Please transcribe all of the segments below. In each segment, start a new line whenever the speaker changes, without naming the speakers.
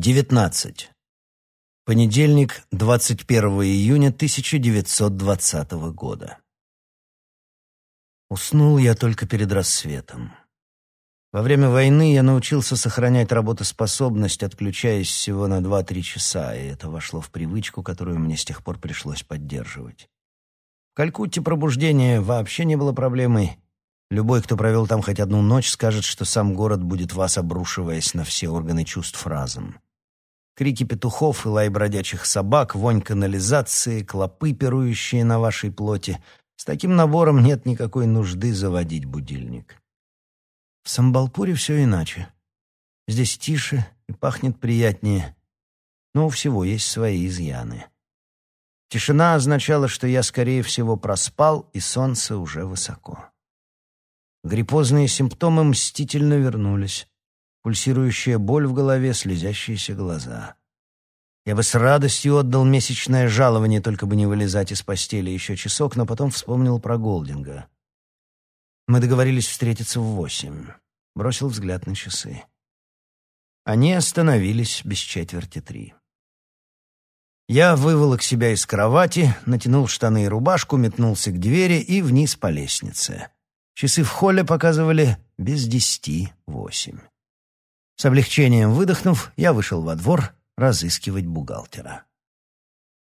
19. Понедельник, 21 июня 1920 года. Уснул я только перед рассветом. Во время войны я научился сохранять работоспособность, отключаясь всего на 2-3 часа, и это вошло в привычку, которую мне с тех пор пришлось поддерживать. В Калькутте пробуждение вообще не было проблемой. Любой, кто провел там хоть одну ночь, скажет, что сам город будет вас обрушиваясь на все органы чувств разом. Крики петухов и лай бродячих собак, вонь канализации, клопы, пирующие на вашей плоти. С таким набором нет никакой нужды заводить будильник. В Самбалпуре все иначе. Здесь тише и пахнет приятнее, но у всего есть свои изъяны. Тишина означала, что я, скорее всего, проспал, и солнце уже высоко. Гриппозные симптомы мстительно вернулись пульсирующая боль в голове, слезящиеся глаза. Я бы с радостью отдал месячное жалование, только бы не вылезать из постели еще часок, но потом вспомнил про Голдинга. Мы договорились встретиться в восемь. Бросил взгляд на часы. Они остановились без четверти три. Я выволок себя из кровати, натянул штаны и рубашку, метнулся к двери и вниз по лестнице. Часы в холле показывали без десяти восемь. С облегчением выдохнув, я вышел во двор разыскивать бухгалтера.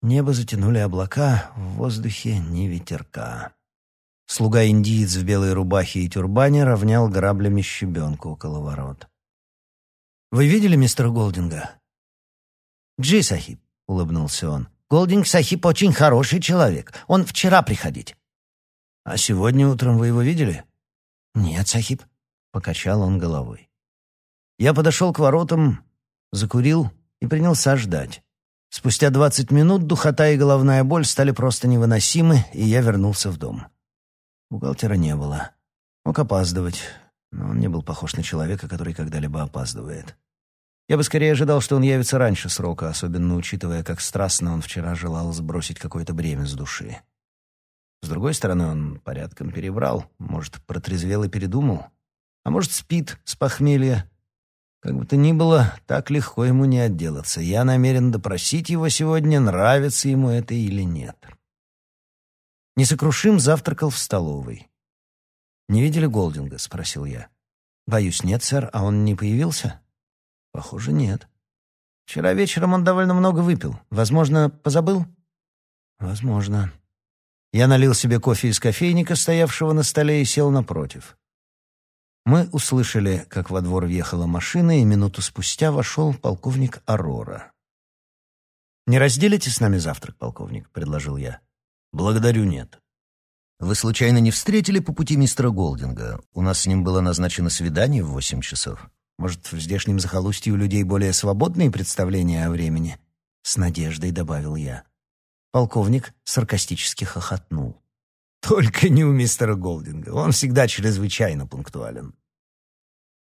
Небо затянули облака, в воздухе ни ветерка. Слуга-индиец в белой рубахе и тюрбане равнял граблями щебенку около ворот. «Вы видели мистера Голдинга?» «Джи, Сахиб», — улыбнулся он. «Голдинг Сахиб очень хороший человек. Он вчера приходить». «А сегодня утром вы его видели?» «Нет, Сахиб», — покачал он головой. Я подошел к воротам, закурил и принялся ждать. Спустя двадцать минут духота и головная боль стали просто невыносимы, и я вернулся в дом. Бухгалтера не было. Мог опаздывать, но он не был похож на человека, который когда-либо опаздывает. Я бы скорее ожидал, что он явится раньше срока, особенно учитывая, как страстно он вчера желал сбросить какое-то бремя с души. С другой стороны, он порядком перебрал, может, протрезвел и передумал, а может, спит с похмелья, как бы то ни было, так легко ему не отделаться. Я намерен допросить его сегодня, нравится ему это или нет. Несокрушим завтракал в столовой. «Не видели Голдинга?» — спросил я. «Боюсь, нет, сэр. А он не появился?» «Похоже, нет. Вчера вечером он довольно много выпил. Возможно, позабыл?» «Возможно». Я налил себе кофе из кофейника, стоявшего на столе, и сел напротив. Мы услышали, как во двор въехала машина, и минуту спустя вошел полковник Арора. «Не разделите с нами завтрак, полковник?» — предложил я. «Благодарю, нет». «Вы случайно не встретили по пути мистера Голдинга? У нас с ним было назначено свидание в восемь часов. Может, в здешнем захолустье у людей более свободные представления о времени?» С надеждой добавил я. Полковник саркастически хохотнул. Только не у мистера Голдинга. Он всегда чрезвычайно пунктуален.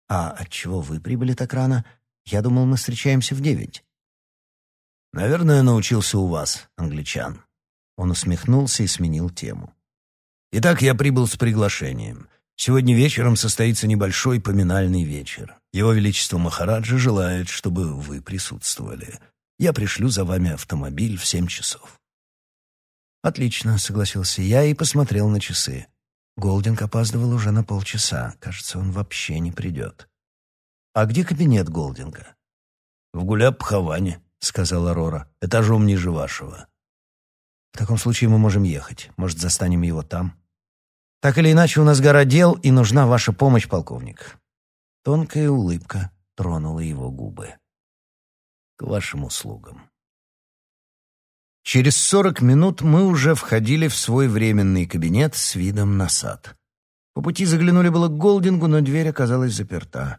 А от чего вы прибыли так рано? Я думал, мы встречаемся в девять. Наверное, научился у вас, англичан. Он усмехнулся и сменил тему. Итак, я прибыл с приглашением. Сегодня вечером состоится небольшой поминальный вечер. Его Величество Махараджа желает, чтобы вы присутствовали. Я пришлю за вами автомобиль в семь часов. «Отлично», — согласился я и посмотрел на часы. Голдинг опаздывал уже на полчаса. Кажется, он вообще не придет. «А где кабинет Голдинга?» «В Гуляб-Хаване», — сказала «этажом ниже вашего». «В таком случае мы можем ехать. Может, застанем его там?» «Так или иначе, у нас гора дел, и нужна ваша помощь, полковник». Тонкая улыбка тронула его губы. «К вашим услугам». Через сорок минут мы уже входили в свой временный кабинет с видом на сад. По пути заглянули было к Голдингу, но дверь оказалась заперта.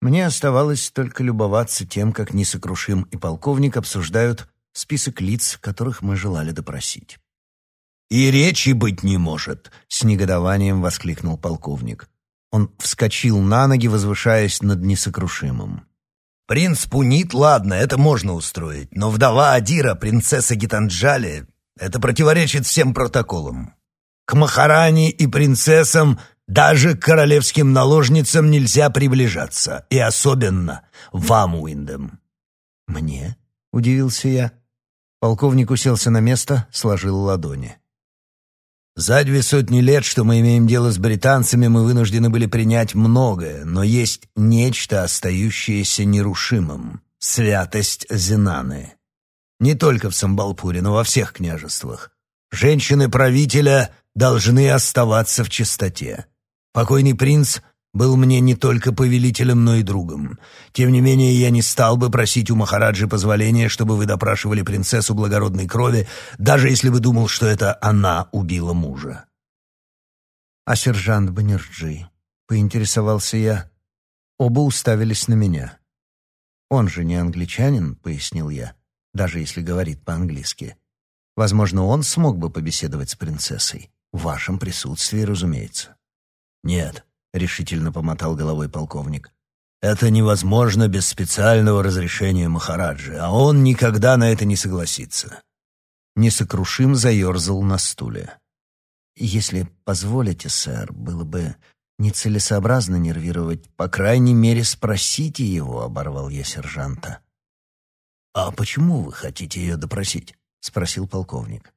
Мне оставалось только любоваться тем, как Несокрушим и полковник обсуждают список лиц, которых мы желали допросить. «И речи быть не может!» — с негодованием воскликнул полковник. Он вскочил на ноги, возвышаясь над Несокрушимым. Принц Пунит, ладно, это можно устроить, но вдова Адира, принцесса Гитанджали, это противоречит всем протоколам. К Махарани и принцессам, даже к королевским наложницам нельзя приближаться, и особенно вам, Уиндем. «Мне?» — удивился я. Полковник уселся на место, сложил ладони.
За две сотни лет, что мы имеем дело с британцами, мы вынуждены были принять многое, но есть нечто, остающееся нерушимым — святость Зинаны. Не только в Самбалпуре, но во всех княжествах. Женщины правителя должны оставаться в чистоте. Покойный принц был мне не только повелителем, но и другом. Тем не менее, я не стал бы просить у Махараджи позволения, чтобы вы допрашивали принцессу благородной крови, даже если бы думал, что это она убила мужа.
А сержант Банерджи, поинтересовался я. Оба уставились на меня. Он же не англичанин, пояснил я, даже если говорит по-английски. Возможно, он смог бы побеседовать с принцессой. В вашем присутствии, разумеется.
Нет, — решительно помотал головой полковник. «Это невозможно без специального разрешения Махараджи, а он никогда на это не согласится».
Несокрушим заерзал на стуле. «Если позволите, сэр, было бы нецелесообразно нервировать. По крайней мере, спросите его», — оборвал я сержанта.
«А почему вы хотите ее допросить?» — спросил полковник.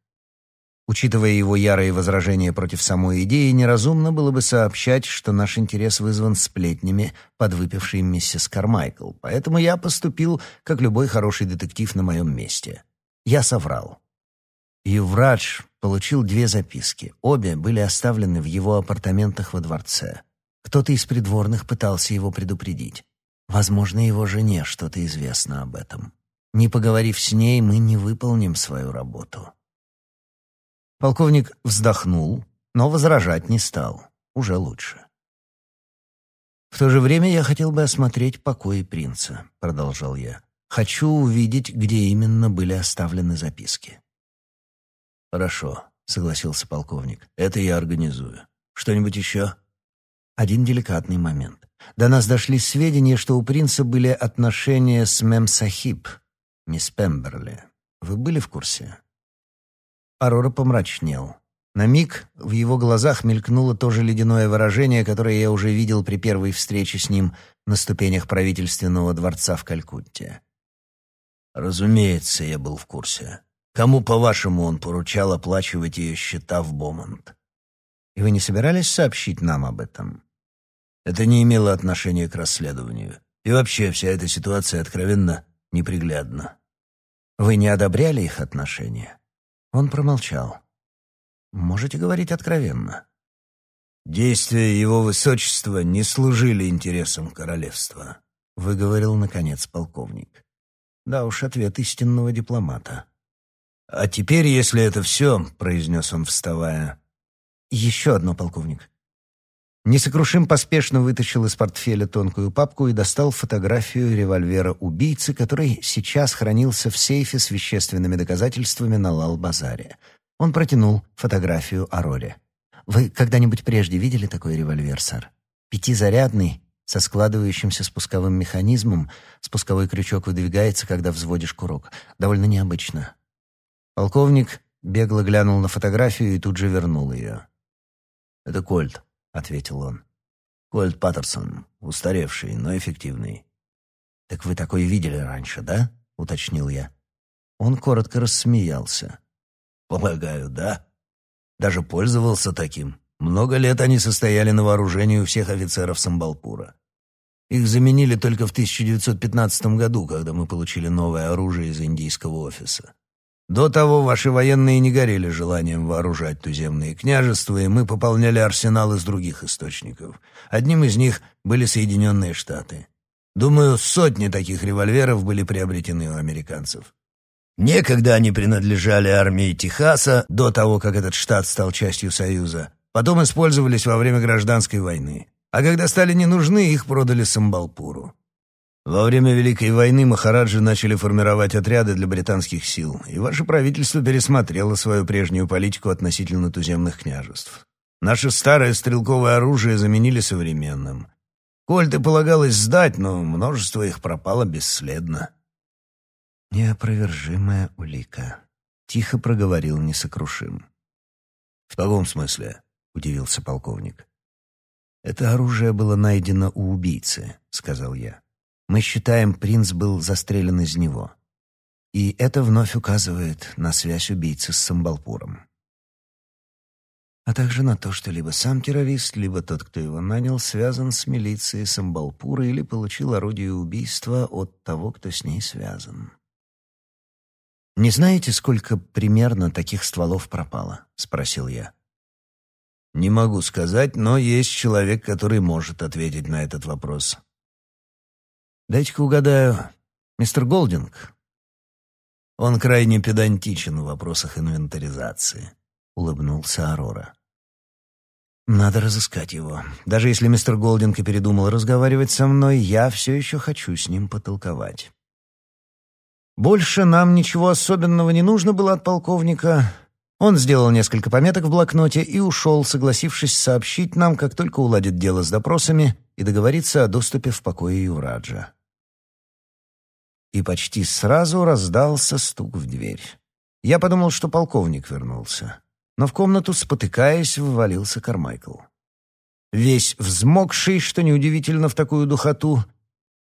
Учитывая его ярые возражения против самой идеи, неразумно было бы сообщать, что наш интерес вызван сплетнями подвыпившей миссис Кармайкл, поэтому я поступил, как любой хороший детектив на моем месте. Я соврал. Юврадж получил две записки. Обе были оставлены в его апартаментах во дворце. Кто-то из придворных пытался его предупредить. Возможно, его жене что-то известно об этом. Не поговорив с ней, мы не выполним свою работу. Полковник вздохнул, но возражать не стал. Уже лучше. «В то же время я хотел бы осмотреть покои принца», — продолжал я. «Хочу увидеть, где именно были оставлены записки».
«Хорошо», — согласился полковник. «Это я организую. Что-нибудь еще?»
Один деликатный момент. До нас дошли сведения, что у принца были отношения с Мем Сахиб, мисс Пемберли. Вы были в курсе? Арора помрачнел. На миг в его глазах мелькнуло то же ледяное выражение, которое я уже видел при первой встрече с ним на ступенях правительственного дворца в Калькутте.
«Разумеется, я был в курсе. Кому, по-вашему, он поручал оплачивать ее счета в Бомонд?»
«И вы не собирались сообщить нам об этом?»
«Это не имело отношения к расследованию. И вообще вся эта ситуация откровенно неприглядна».
«Вы не одобряли их отношения?» Он промолчал. «Можете говорить откровенно».
«Действия его высочества не служили интересам королевства», — выговорил, наконец, полковник.
Да уж, ответ истинного дипломата.
«А теперь, если это все», — произнес он, вставая.
«Еще одно, полковник». Несокрушим поспешно вытащил из портфеля тонкую папку и достал фотографию револьвера убийцы, который сейчас хранился в сейфе с вещественными доказательствами на Лал-Базаре. Он протянул фотографию Ароре. «Вы когда-нибудь прежде видели такой револьвер, сэр? Пятизарядный, со складывающимся спусковым механизмом. Спусковой крючок выдвигается, когда взводишь курок. Довольно необычно». Полковник бегло глянул на фотографию и тут же вернул ее.
«Это кольт», — ответил он. «Кольт Паттерсон, устаревший, но эффективный».
«Так вы такой видели раньше, да?» — уточнил я. Он коротко рассмеялся.
«Полагаю, да. Даже пользовался таким. Много лет они состояли на вооружении у всех офицеров Самбалпура. Их заменили только в 1915 году, когда мы получили новое оружие из индийского офиса. До того ваши военные не горели желанием вооружать туземные княжества, и мы пополняли арсенал из других источников. Одним из них были Соединенные Штаты. Думаю, сотни таких револьверов были приобретены у американцев. Некогда они принадлежали армии Техаса, до того, как этот штат стал частью Союза. Потом использовались во время гражданской войны. А когда стали не нужны, их продали Самбалпуру. Во время Великой войны Махараджи начали формировать отряды для британских сил, и ваше правительство пересмотрело свою прежнюю политику относительно туземных княжеств. Наше старое стрелковое оружие заменили современным. Кольты полагалось сдать, но множество их пропало бесследно.
«Неопровержимая улика», — тихо проговорил несокрушим.
«В каком смысле?» — удивился полковник.
«Это оружие было найдено у убийцы», — сказал я. Мы считаем, принц был застрелен из него. И это вновь указывает на связь убийцы с Самбалпуром. А также на то, что либо сам террорист, либо тот, кто его нанял, связан с милицией Самбалпура или получил орудие убийства от того, кто с ней связан. «Не знаете, сколько примерно таких стволов пропало?» — спросил я.
«Не могу сказать, но есть человек, который может ответить на этот вопрос».
«Дайте-ка угадаю. Мистер Голдинг?»
«Он крайне педантичен в вопросах инвентаризации», — улыбнулся Арора.
«Надо разыскать его. Даже если мистер Голдинг и передумал разговаривать со мной, я все еще хочу с ним потолковать». Больше нам ничего особенного не нужно было от полковника. Он сделал несколько пометок в блокноте и ушел, согласившись сообщить нам, как только уладит дело с допросами и договориться о доступе в покое Юраджа. И почти сразу раздался стук в дверь. Я подумал, что полковник вернулся. Но в комнату, спотыкаясь, ввалился Кармайкл. Весь взмокший, что неудивительно в такую духоту,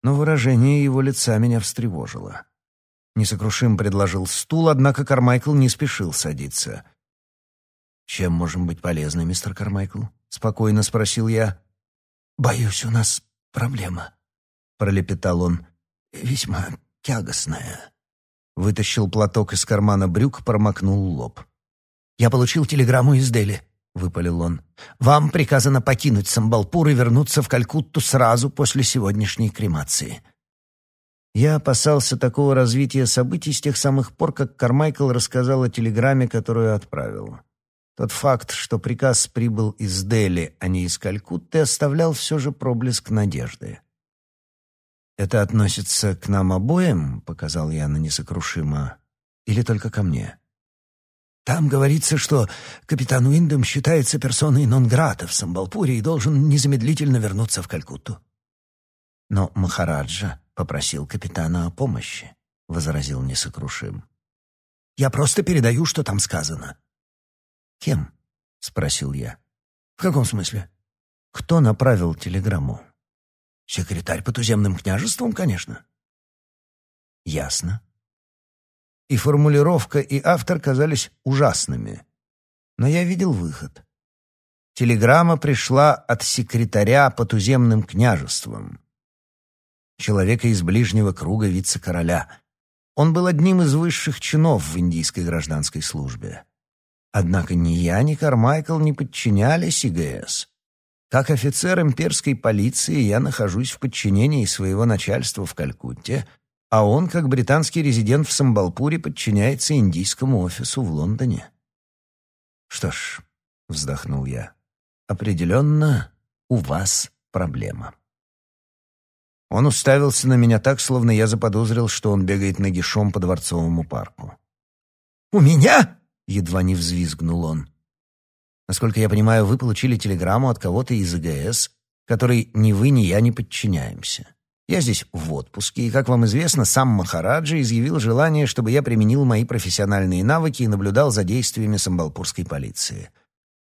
но выражение его лица меня встревожило. Несокрушим предложил стул, однако Кармайкл не спешил садиться. «Чем можем быть полезны, мистер Кармайкл?» — спокойно спросил я. «Боюсь, у нас проблема», — пролепетал он. «Весьма тягостная». Вытащил платок из кармана брюк, промокнул лоб. «Я получил телеграмму из Дели», — выпалил он. «Вам приказано покинуть Самбалпур и вернуться в Калькутту сразу после сегодняшней кремации. Я опасался такого развития событий с тех самых пор, как Кармайкл рассказал о телеграмме, которую отправил. Тот факт, что приказ прибыл из Дели, а не из Калькутты, оставлял все же проблеск надежды. «Это относится к нам обоим?» — показал я на несокрушимо. «Или только ко мне?» «Там говорится, что капитан Уиндом считается персоной нон-грата в Самбалпуре и должен незамедлительно вернуться в Калькутту». Но Махараджа попросил капитана о помощи, — возразил несокрушим. «Я просто передаю, что там сказано». «Кем?» — спросил я. «В каком смысле?» «Кто направил телеграмму?» «Секретарь по туземным княжествам, конечно». «Ясно». И формулировка, и автор казались ужасными. Но я видел выход. Телеграмма пришла от секретаря по туземным княжествам человека из ближнего круга вице-короля. Он был одним из высших чинов в индийской гражданской службе. Однако ни я, ни Кармайкл не подчинялись ИГС. Как офицер имперской полиции я нахожусь в подчинении своего начальства в Калькутте, а он, как британский резидент в Самбалпуре, подчиняется индийскому офису в Лондоне. «Что ж», — вздохнул я, — «определенно у вас проблема». Он уставился на меня так, словно я заподозрил, что он бегает нагишом по Дворцовому парку. «У меня?» — едва не взвизгнул он. «Насколько я понимаю, вы получили телеграмму от кого-то из ИГС, которой ни вы, ни я не подчиняемся. Я здесь в отпуске, и, как вам известно, сам Махараджа изъявил желание, чтобы я применил мои профессиональные навыки и наблюдал за действиями самбалпурской полиции.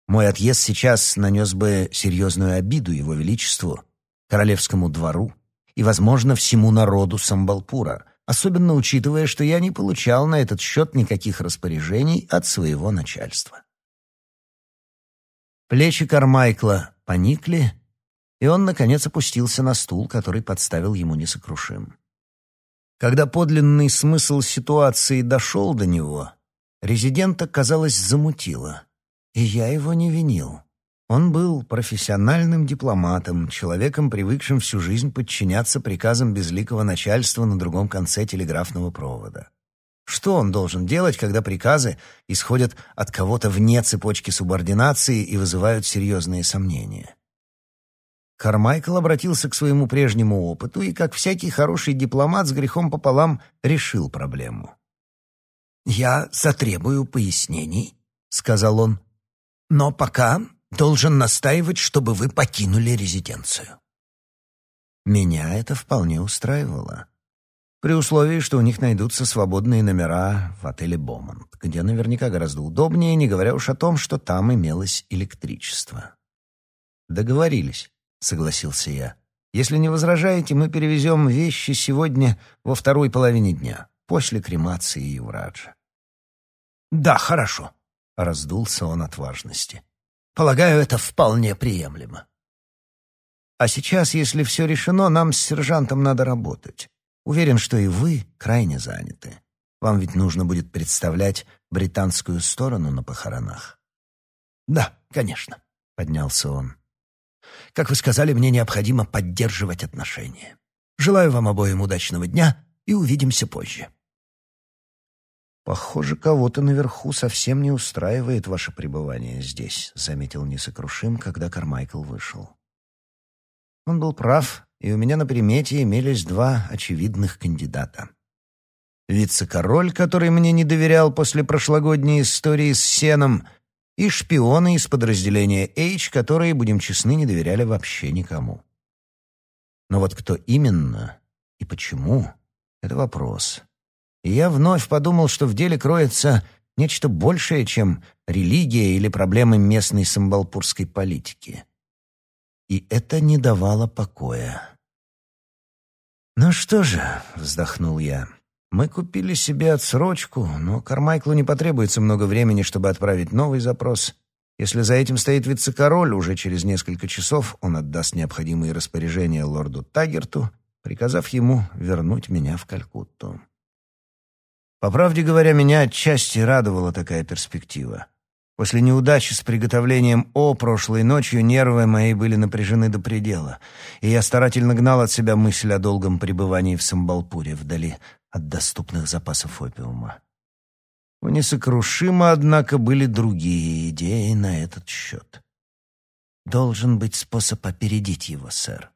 Мой отъезд сейчас нанес бы серьезную обиду его величеству, королевскому двору и, возможно, всему народу Самбалпура, особенно учитывая, что я не получал на этот счет никаких распоряжений от своего начальства. Плечи Кармайкла поникли, и он, наконец, опустился на стул, который подставил ему несокрушим. Когда подлинный смысл ситуации дошел до него, резидента, казалось, замутило, и я его не винил. Он был профессиональным дипломатом, человеком, привыкшим всю жизнь подчиняться приказам безликого начальства на другом конце телеграфного провода. Что он должен делать, когда приказы исходят от кого-то вне цепочки субординации и вызывают серьезные сомнения? Кармайкл обратился к своему прежнему опыту и, как всякий хороший дипломат, с грехом пополам решил проблему. «Я затребую пояснений», — сказал он. «Но пока должен настаивать, чтобы вы покинули резиденцию». Меня это вполне устраивало. При условии, что у них найдутся свободные номера в отеле «Бомонд», где наверняка гораздо удобнее, не говоря уж о том, что там имелось электричество. «Договорились», — согласился я. Если не возражаете, мы перевезем вещи сегодня во второй половине дня, после кремации Ювраджа».
«Да, хорошо», — раздулся он от важности. «Полагаю, это вполне приемлемо».
«А сейчас, если все решено, нам с сержантом надо работать. Уверен, что и вы крайне заняты. Вам ведь нужно будет представлять британскую сторону на похоронах».
«Да, конечно», — поднялся он. «Как вы сказали, мне необходимо поддерживать отношения. Желаю вам обоим удачного дня и увидимся позже».
«Похоже, кого-то наверху совсем не устраивает ваше пребывание здесь», — заметил несокрушим, когда Кармайкл вышел. Он был прав, и у меня на примете имелись два очевидных кандидата. Вице-король, который мне не доверял после прошлогодней истории с Сеном, и шпионы из подразделения H, которые, будем честны, не доверяли вообще никому. Но вот кто именно и почему — это вопрос. И я вновь подумал, что в деле кроется нечто большее, чем религия или проблемы местной самбалпурской политики. И это не давало покоя. «Ну что же», — вздохнул я, — «мы купили себе отсрочку, но Кармайклу не потребуется много времени, чтобы отправить новый запрос. Если за этим стоит вице-король, уже через несколько часов он отдаст необходимые распоряжения лорду Тагерту, приказав ему вернуть меня в Калькутту». По правде говоря, меня отчасти радовала такая перспектива. После неудачи с приготовлением О прошлой ночью нервы мои были напряжены до предела, и я старательно гнал от себя мысль о долгом пребывании в Самбалпуре, вдали от доступных запасов опиума. У несокрушимо, однако, были другие идеи на этот счет. «Должен быть способ опередить его, сэр»,